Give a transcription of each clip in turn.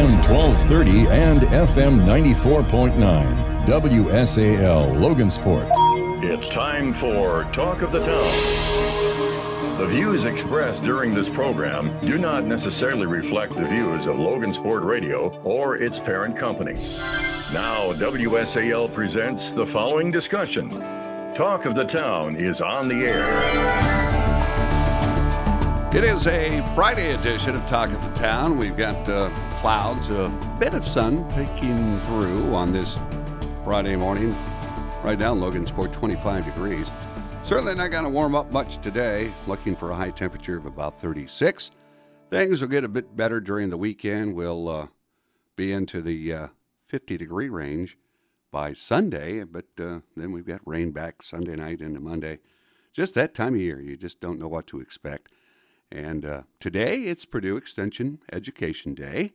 AM 1230 and FM 94.9. WSAL Logansport. It's time for Talk of the Town. The views expressed during this program do not necessarily reflect the views of Logansport Radio or its parent company. Now, WSAL presents the following discussion. Talk of the Town is on the air. It is a Friday edition of Talk of the Town. We've got uh, clouds, a bit of sun peeking through on this Friday morning. Right now, Logansport 25 degrees. Certainly not going to warm up much today. Looking for a high temperature of about 36. Things will get a bit better during the weekend. We'll uh, be into the uh, 50 degree range by Sunday, but uh, then we've got rain back Sunday night into Monday. Just that time of year, you just don't know what to expect. And uh, today it's Purdue Extension Education Day.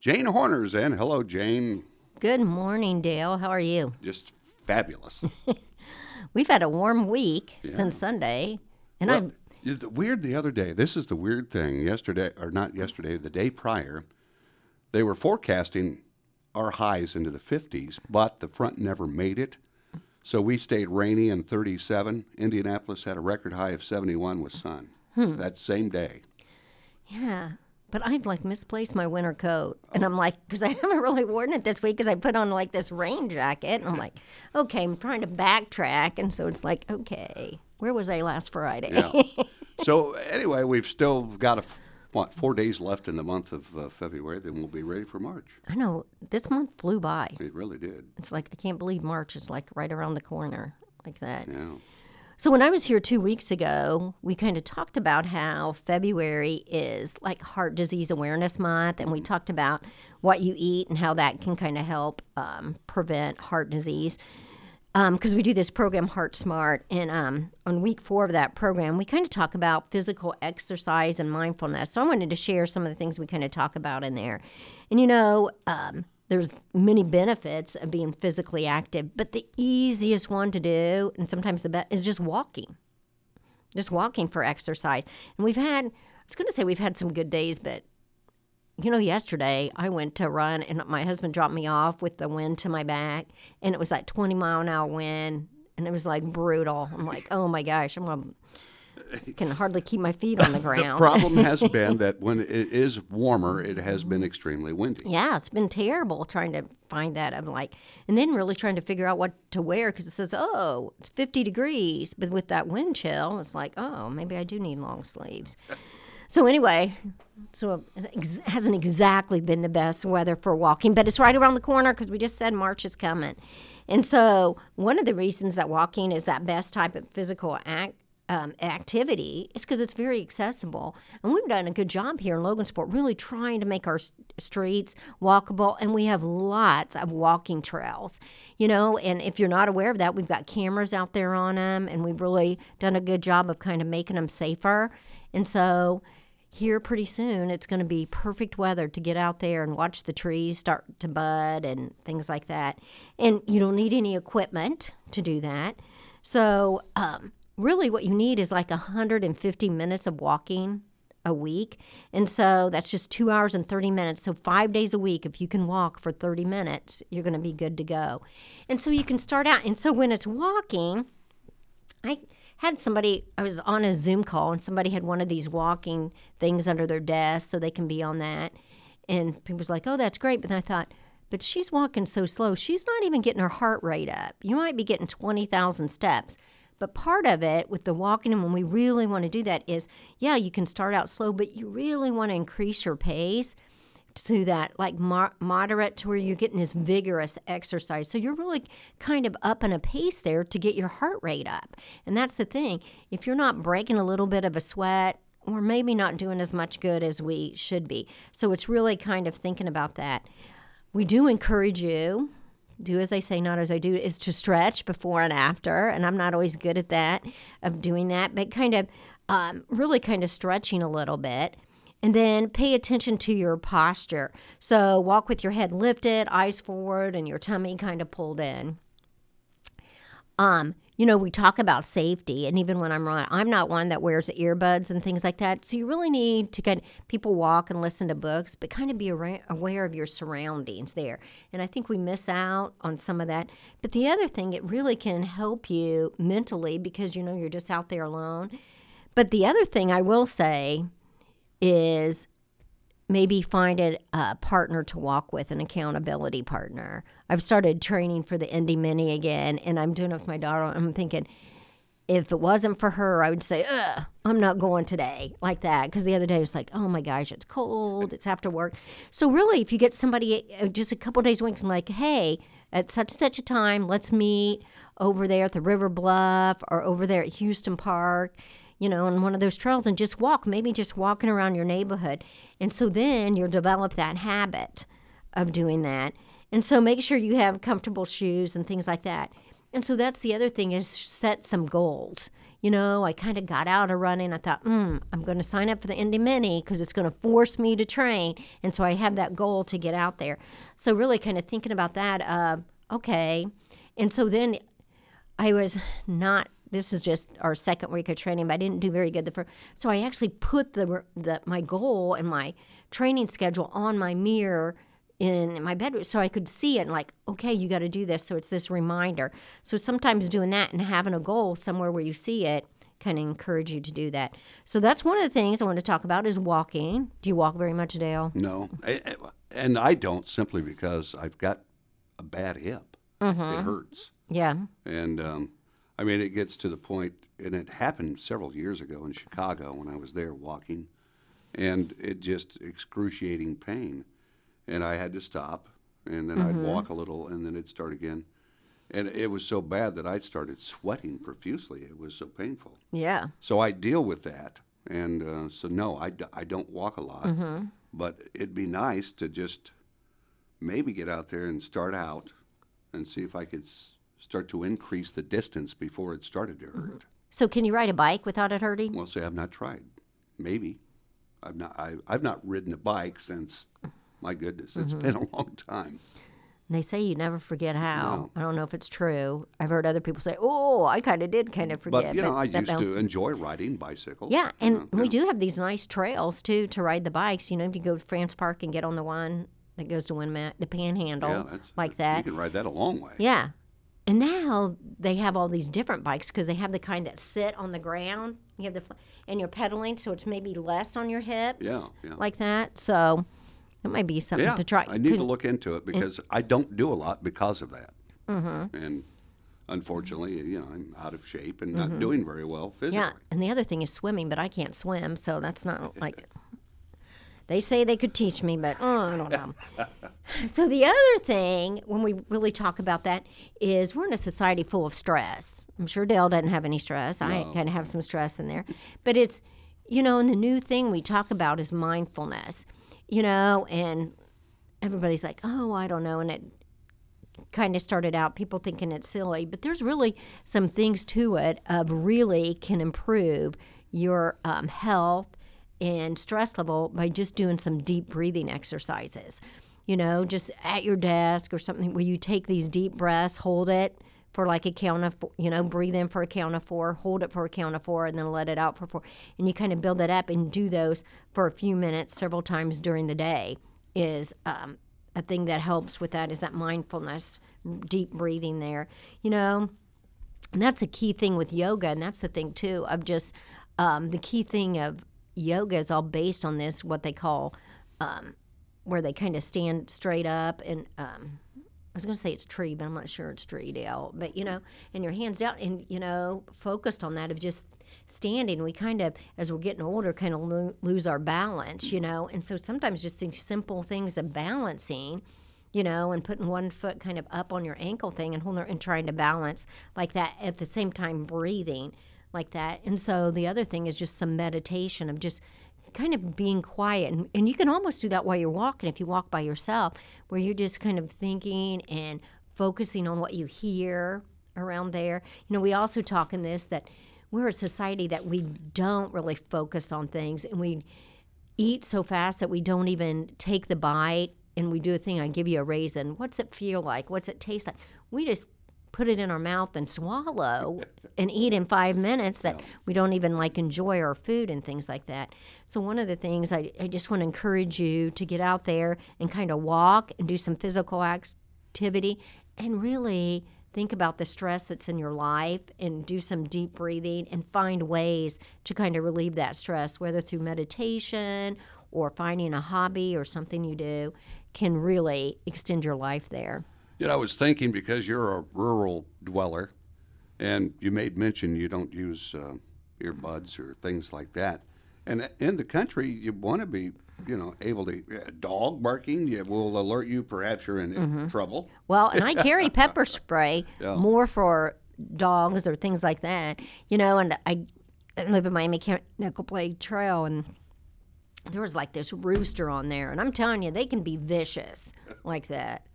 Jane Horner's in. Hello, Jane. Good morning, Dale. How are you? Just fabulous. We've had a warm week yeah. since Sunday, and well, I'm weird. The other day, this is the weird thing. Yesterday, or not yesterday, the day prior, they were forecasting our highs into the 50s, but the front never made it. So we stayed rainy and 37. Indianapolis had a record high of 71 with sun hmm. that same day. Yeah. But I've like misplaced my winter coat. And I'm like, because I haven't really worn it this week because I put on like this rain jacket. And I'm like, okay, I'm trying to backtrack. And so it's like, okay, where was I last Friday? Yeah. so anyway, we've still got a, what, four days left in the month of uh, February. Then we'll be ready for March. I know. This month flew by. It really did. It's like, I can't believe March is like right around the corner like that. Yeah. So, when I was here two weeks ago, we kind of talked about how February is like Heart Disease Awareness Month, and we talked about what you eat and how that can kind of help um, prevent heart disease. Because um, we do this program, Heart Smart, and um, on week four of that program, we kind of talk about physical exercise and mindfulness. So, I wanted to share some of the things we kind of talk about in there. And you know, um, there's many benefits of being physically active, but the easiest one to do, and sometimes the best, is just walking. Just walking for exercise. And we've had, I was going to say we've had some good days, but you know, yesterday I went to run and my husband dropped me off with the wind to my back, and it was like 20 mile an hour wind, and it was like brutal. I'm like, oh my gosh, I'm going to can hardly keep my feet on the ground. the problem has been that when it is warmer, it has been extremely windy. Yeah, it's been terrible trying to find that. I'm like, and then really trying to figure out what to wear because it says, oh, it's 50 degrees, but with that wind chill, it's like, oh, maybe I do need long sleeves. So anyway, so it hasn't exactly been the best weather for walking, but it's right around the corner because we just said March is coming. And so one of the reasons that walking is that best type of physical act um, activity is because it's very accessible. And we've done a good job here in Logansport, really trying to make our streets walkable. And we have lots of walking trails, you know. And if you're not aware of that, we've got cameras out there on them, and we've really done a good job of kind of making them safer. And so, here pretty soon, it's going to be perfect weather to get out there and watch the trees start to bud and things like that. And you don't need any equipment to do that. So, um, really what you need is like 150 minutes of walking a week. And so that's just two hours and 30 minutes. So, five days a week, if you can walk for 30 minutes, you're going to be good to go. And so you can start out. And so when it's walking, I had somebody, I was on a Zoom call and somebody had one of these walking things under their desk so they can be on that. And people was like, oh, that's great. But then I thought, but she's walking so slow, she's not even getting her heart rate up. You might be getting 20,000 steps. But part of it with the walking, and when we really want to do that, is yeah, you can start out slow, but you really want to increase your pace to that like mo- moderate to where you're getting this vigorous exercise. So you're really kind of up in a pace there to get your heart rate up. And that's the thing. If you're not breaking a little bit of a sweat, we're maybe not doing as much good as we should be. So it's really kind of thinking about that. We do encourage you do as I say, not as I do, is to stretch before and after. And I'm not always good at that, of doing that, but kind of um, really kind of stretching a little bit. And then pay attention to your posture. So walk with your head lifted, eyes forward, and your tummy kind of pulled in. Um, you know, we talk about safety, and even when I'm running, I'm not one that wears earbuds and things like that. So you really need to get people walk and listen to books, but kind of be aware of your surroundings there. And I think we miss out on some of that. But the other thing, it really can help you mentally because you know you're just out there alone. But the other thing I will say is maybe find a, a partner to walk with, an accountability partner. I've started training for the Indy Mini again, and I'm doing it with my daughter. I'm thinking, if it wasn't for her, I would say, Ugh, I'm not going today, like that. Because the other day it was like, oh my gosh, it's cold, it's after work. So, really, if you get somebody uh, just a couple days a week, like, hey, at such such a time, let's meet over there at the River Bluff or over there at Houston Park, you know, on one of those trails and just walk, maybe just walking around your neighborhood. And so then you'll develop that habit of doing that. And so make sure you have comfortable shoes and things like that. And so that's the other thing is set some goals. You know, I kind of got out of running. I thought, mm, I'm going to sign up for the Indy Mini because it's going to force me to train. And so I have that goal to get out there. So really kind of thinking about that, uh, okay. And so then I was not this is just our second week of training, but I didn't do very good the first. So I actually put the, the my goal and my training schedule on my mirror in my bedroom so I could see it and like, okay, you got to do this. So it's this reminder. So sometimes doing that and having a goal somewhere where you see it kind of encourage you to do that. So that's one of the things I want to talk about is walking. Do you walk very much, Dale? No, and I don't simply because I've got a bad hip. Mm-hmm. It hurts. Yeah. And um, I mean, it gets to the point, and it happened several years ago in Chicago when I was there walking, and it just excruciating pain, and I had to stop, and then mm-hmm. I'd walk a little, and then it'd start again, and it was so bad that I started sweating profusely. It was so painful. Yeah. So I deal with that, and uh, so no, I, I don't walk a lot, mm-hmm. but it'd be nice to just maybe get out there and start out, and see if I could. S- start to increase the distance before it started to hurt. Mm-hmm. So can you ride a bike without it hurting? Well, say I've not tried. Maybe. I've not. I, have not ridden a bike since. My goodness, it's mm-hmm. been a long time. they say you never forget how. No. I don't know if it's true. I've heard other people say, "Oh, I kind of did kind of forget." But you know, but I used bounce- to enjoy riding bicycles. Yeah, and you know, we do have these nice trails too to ride the bikes. You know, if you go to France Park and get on the one that goes to Winamac, the Panhandle, yeah, like that. You can ride that a long way. Yeah, and now they have all these different bikes because they have the kind that sit on the ground. You have the and you're pedaling, so it's maybe less on your hips, yeah, yeah. like that. So it might be something yeah, to try. I need Could, to look into it because I don't do a lot because of that. Mm-hmm. And unfortunately, you know, I'm out of shape and mm-hmm. not doing very well physically. Yeah, and the other thing is swimming, but I can't swim, so that's not like they say they could teach me, but oh, I don't know. so the other thing, when we really talk about that, is we're in a society full of stress. I'm sure Dale doesn't have any stress. No. I kind of have some stress in there, but it's you know, and the new thing we talk about is mindfulness. You know, and everybody's like, oh, I don't know, and it kind of started out people thinking it's silly, but there's really some things to it of really can improve your um, health and stress level by just doing some deep breathing exercises. You know, just at your desk or something where you take these deep breaths, hold it for like a count of, you know, breathe in for a count of four, hold it for a count of four, and then let it out for four. And you kind of build that up and do those for a few minutes several times during the day is um, a thing that helps with that is that mindfulness, deep breathing there. You know, and that's a key thing with yoga, and that's the thing too of just um, the key thing of yoga is all based on this, what they call, um, where they kind of stand straight up and. Um, I was going to say it's tree, but I'm not sure it's tree, Dale. But you know, and your hands down, and you know, focused on that of just standing. We kind of, as we're getting older, kind of lo- lose our balance, you know. And so sometimes just these simple things of balancing, you know, and putting one foot kind of up on your ankle thing and holding and trying to balance like that at the same time breathing like that. And so the other thing is just some meditation of just kind of being quiet. And, and you can almost do that while you're walking if you walk by yourself, where you're just kind of thinking and focusing on what you hear around there. You know, we also talk in this that we're a society that we don't really focus on things and we eat so fast that we don't even take the bite and we do a thing I give you a raisin. What's it feel like? What's it taste like? We just put it in our mouth and swallow and eat in five minutes that we don't even like enjoy our food and things like that. So, one of the things I, I just want to encourage you to get out there and kind of walk and do some physical activity and really think about the stress that's in your life and do some deep breathing and find ways to kind of relieve that stress, whether through meditation or finding a hobby or something you do can really extend your life there. You know, I was thinking because you're a rural dweller, and you made mention you don't use uh, earbuds or things like that. And in the country, you want to be, you know, able to. A dog barking you will alert you. Perhaps you're in Mm-hmm. trouble. Well, and I carry pepper spray Yeah. more for dogs or things like that, you know. And I live in Miami Nickel Plate Trail, and there was like this rooster on there, and I'm telling you, they can be vicious like that.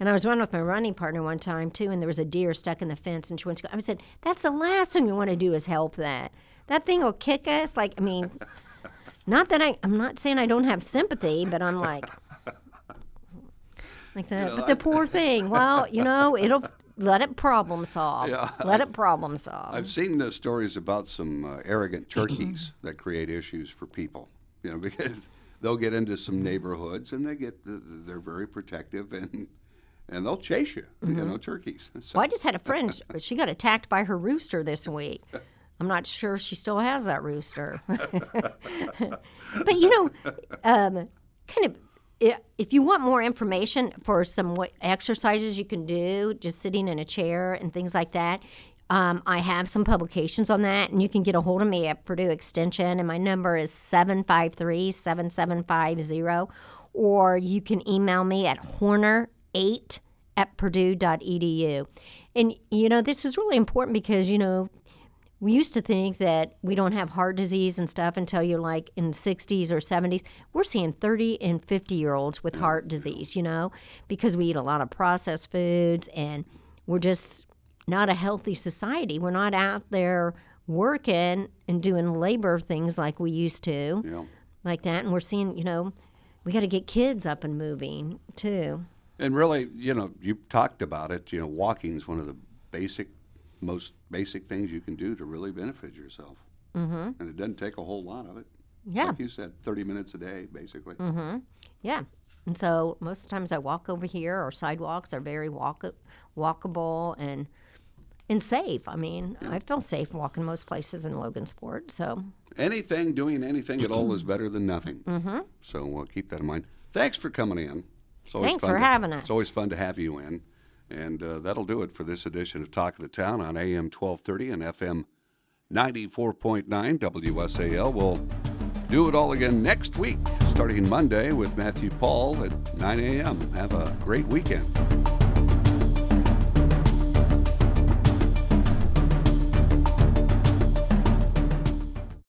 And I was running with my running partner one time too, and there was a deer stuck in the fence, and she went to go. I said, "That's the last thing you want to do is help that. That thing will kick us." Like, I mean, not that I, I'm not saying I don't have sympathy, but I'm like, like that. but the poor thing. Well, you know, it'll let it problem solve. Yeah. Let it problem solve. I've seen the stories about some uh, arrogant turkeys that create issues for people. You know, because they'll get into some neighborhoods and they get they're very protective and and they'll chase you. You know, turkeys. So, Well, I just had a friend. She got attacked by her rooster this week. I'm not sure she still has that rooster. but you know, um, kind of, if you want more information for some what exercises you can do, just sitting in a chair and things like that. Um, I have some publications on that, and you can get a hold of me at Purdue Extension, and my number is 753 7750. Or you can email me at horner8 at purdue.edu. And, you know, this is really important because, you know, we used to think that we don't have heart disease and stuff until you're like in 60s or 70s. We're seeing 30 and 50 year olds with heart disease, you know, because we eat a lot of processed foods and we're just not a healthy society. We're not out there working and doing labor things like we used to, know. like that. And we're seeing, you know, we got to get kids up and moving too. And really, you know, you talked about it. You know, walking is one of the basic, most basic things you can do to really benefit yourself. Mm-hmm. And it doesn't take a whole lot of it. Yeah. Like you said, 30 minutes a day, basically. Mm-hmm. Yeah. And so most of the times I walk over here, our sidewalks are very walk- walkable and and safe. I mean, I feel safe walking most places in Logansport. So Anything, doing anything at all is better than nothing. Mm-hmm. So uh, keep that in mind. Thanks for coming in. Thanks for to- having us. It's always fun to have you in. And uh, that'll do it for this edition of Talk of the Town on AM 1230 and FM 94.9 WSAL. We'll do it all again next week, starting Monday with Matthew Paul at 9 a.m. Have a great weekend.